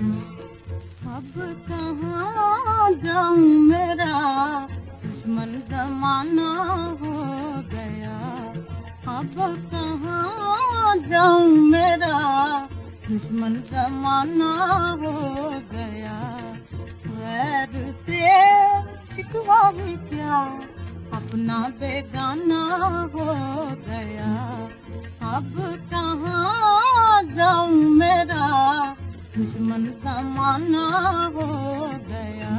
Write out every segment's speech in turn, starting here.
अब कहा जाऊँ मेरा? दुश्मन जमाना हो गया। अब कहा जाऊँ मेरा? दुश्मन जमाना हो गया। वैर से शिकवा भी क्या? अपना बेगाना दुश्मन जमाना हो गया।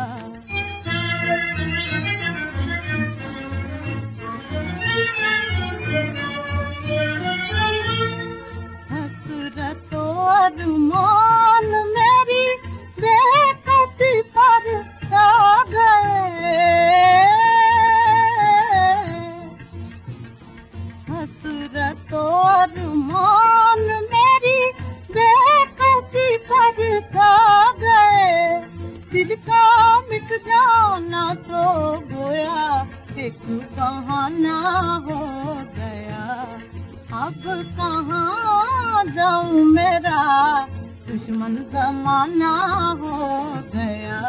अब कहाँ जाऊँ मेरा? दुश्मन जमाना हो गया।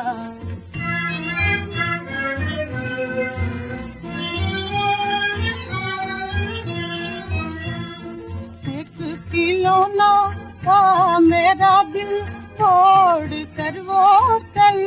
एक खिलौना का मेरा दिल तोड़ कर वो चल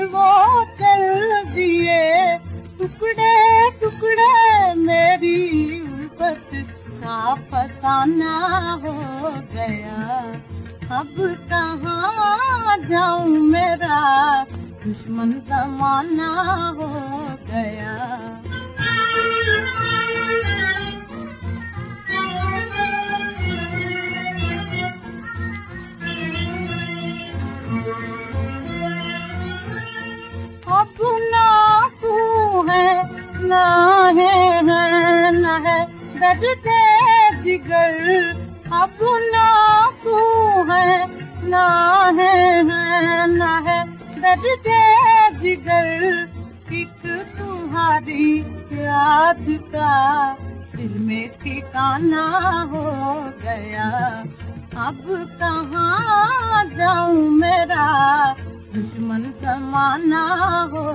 कर वो चल दिए टुकड़े टुकड़े मेरी उल्फत। का फसाना हो गया। अब कहाँ जाऊँ मेरा? दुश्मन जमाना हो गया। है दर्द दे जिगर। अब ना तू है, ना है है, ना है। दर्द दे जिगर, एक तुम्हारी याद का दिल में ठिकाना हो गया। अब कहाँ जाऊँ मेरा दुश्मन समाना हो